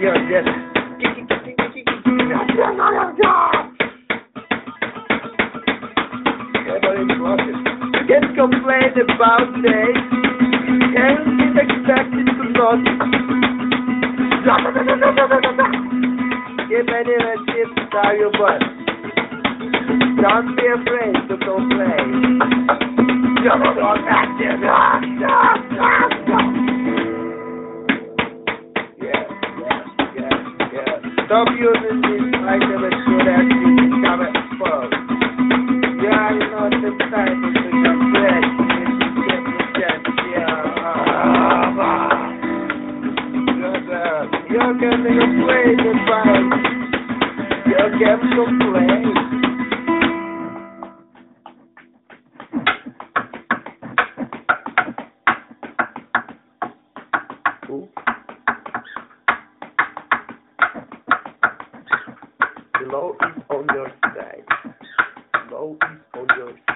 You're just. Just complain about it. Hell is expected to not. Give anyone tips, tell your. Don't be afraid to complain. You're not act Stop using this item and get at me become a fuck. You are not the type of thing I'm you didn't just You're getting a plane You're a plane. Go is on your side. Go is on your side.